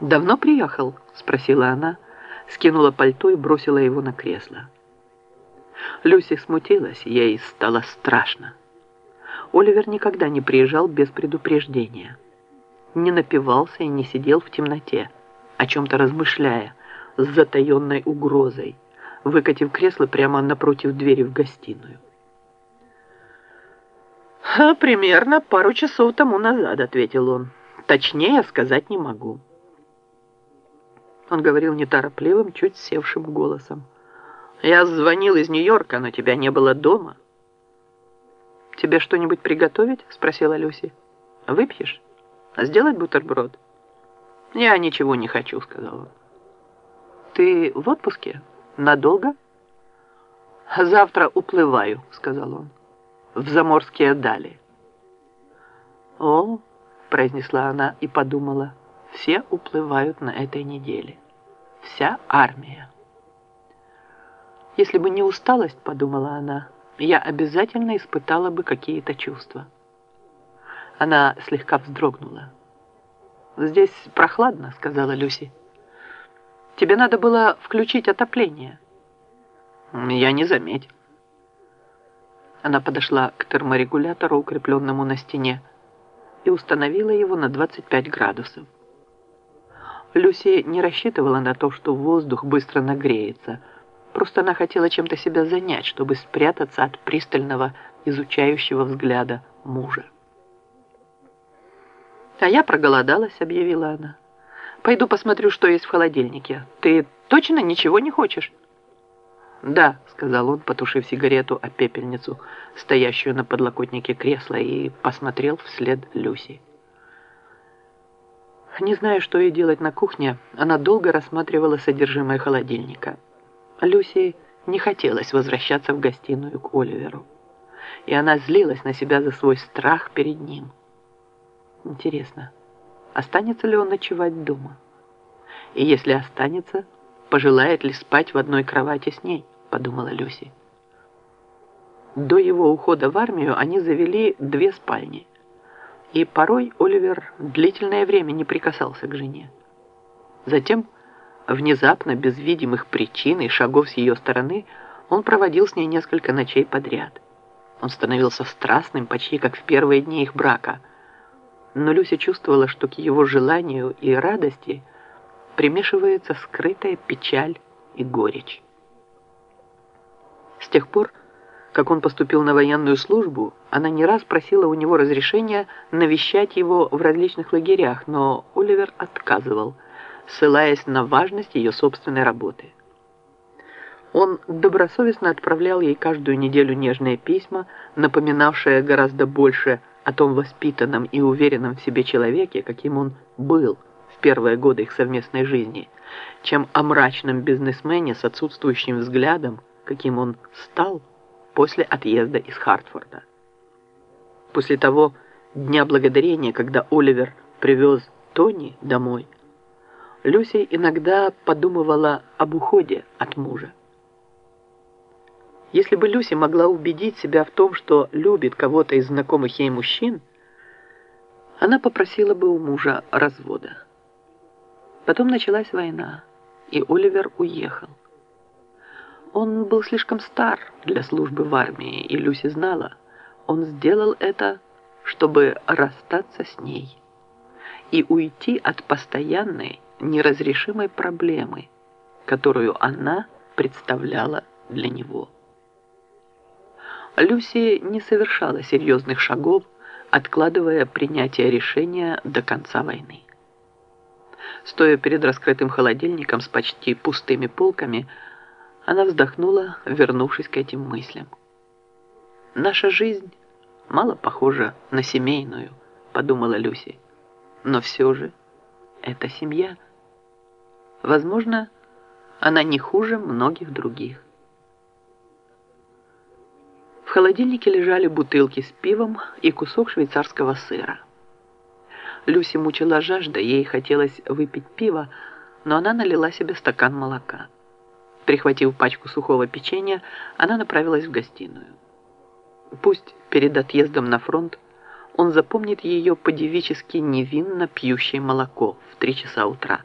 «Давно приехал?» – спросила она, скинула пальто и бросила его на кресло. Люси смутилась, ей стало страшно. Оливер никогда не приезжал без предупреждения. Не напивался и не сидел в темноте, о чем-то размышляя, с затаенной угрозой, выкатив кресло прямо напротив двери в гостиную. «Примерно пару часов тому назад», — ответил он. «Точнее сказать не могу». Он говорил неторопливым, чуть севшим голосом. «Я звонил из Нью-Йорка, но тебя не было дома». «Тебе что-нибудь приготовить?» — спросила Люси. «Выпьешь? Сделать бутерброд?» «Я ничего не хочу», — сказал он. «Ты в отпуске? Надолго?» «Завтра уплываю», — сказал он, — «в заморские дали». «О», — произнесла она и подумала, — все уплывают на этой неделе. Вся армия. Если бы не усталость, подумала она, я обязательно испытала бы какие-то чувства. Она слегка вздрогнула. «Здесь прохладно», — сказала Люси. «Тебе надо было включить отопление». «Я не заметил». Она подошла к терморегулятору, укрепленному на стене, и установила его на 25 градусов. Люси не рассчитывала на то, что воздух быстро нагреется. Просто она хотела чем-то себя занять, чтобы спрятаться от пристального, изучающего взгляда мужа. «А я проголодалась», — объявила она. «Пойду посмотрю, что есть в холодильнике. Ты точно ничего не хочешь?» «Да», — сказал он, потушив сигарету о пепельницу, стоящую на подлокотнике кресла, и посмотрел вслед Люси. Не зная, что ей делать на кухне, она долго рассматривала содержимое холодильника. Люси не хотелось возвращаться в гостиную к Оливеру. И она злилась на себя за свой страх перед ним. Интересно, останется ли он ночевать дома? И если останется, пожелает ли спать в одной кровати с ней, подумала Люси. До его ухода в армию они завели две спальни – и порой Оливер длительное время не прикасался к жене. Затем, внезапно, без видимых причин и шагов с ее стороны, он проводил с ней несколько ночей подряд. Он становился страстным, почти как в первые дни их брака. Но Люся чувствовала, что к его желанию и радости примешивается скрытая печаль и горечь. С тех пор, как он поступил на военную службу, она не раз просила у него разрешения навещать его в различных лагерях, но Оливер отказывал, ссылаясь на важность ее собственной работы. Он добросовестно отправлял ей каждую неделю нежные письма, напоминавшие гораздо больше о том воспитанном и уверенном в себе человеке, каким он был в первые годы их совместной жизни, чем о мрачном бизнесмене с отсутствующим взглядом, каким он стал – после отъезда из Хартфорда. После того Дня Благодарения, когда Оливер привез Тони домой, Люси иногда подумывала об уходе от мужа. Если бы Люси могла убедить себя в том, что любит кого-то из знакомых ей мужчин, она попросила бы у мужа развода. Потом началась война, и Оливер уехал. Он был слишком стар для службы в армии, и Люси знала, он сделал это, чтобы расстаться с ней и уйти от постоянной, неразрешимой проблемы, которую она представляла для него. Люси не совершала серьезных шагов, откладывая принятие решения до конца войны. Стоя перед раскрытым холодильником с почти пустыми полками, она вздохнула, вернувшись к этим мыслям. «Наша жизнь мало похожа на семейную», — подумала Люси. «Но все же это семья. Возможно, она не хуже многих других». В холодильнике лежали бутылки с пивом и кусок швейцарского сыра. Люси мучила жажда, ей хотелось выпить пиво, но она налила себе стакан молока. Прихватив пачку сухого печенья, она направилась в гостиную. Пусть перед отъездом на фронт он запомнит ее по-девически невинно пьющей молоко в три часа утра –